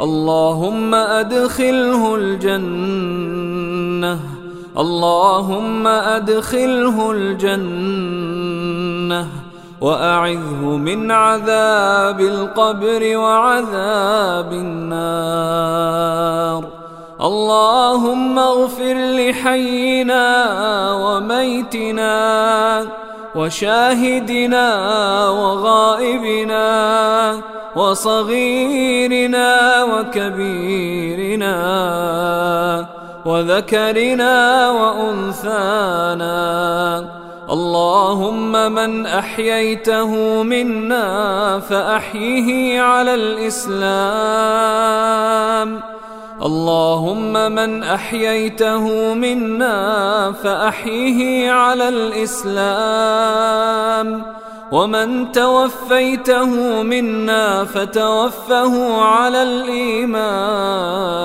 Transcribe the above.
اللهم أدخله الجنة. اللهم أدخله الجنة. وأعذه من عذاب القبر وعذاب النار. اللهم اغفر لحينا وميتنا. وشاهدنا وغائبنا وصغيرنا وكبيرنا وذكرنا وأنثانا. اللهم من أحييته منا فأحيه على الإسلام. اللهم من أحييته منا فأحيه على الإسلام. ومن توفيته منا فتوفه على الإيمان.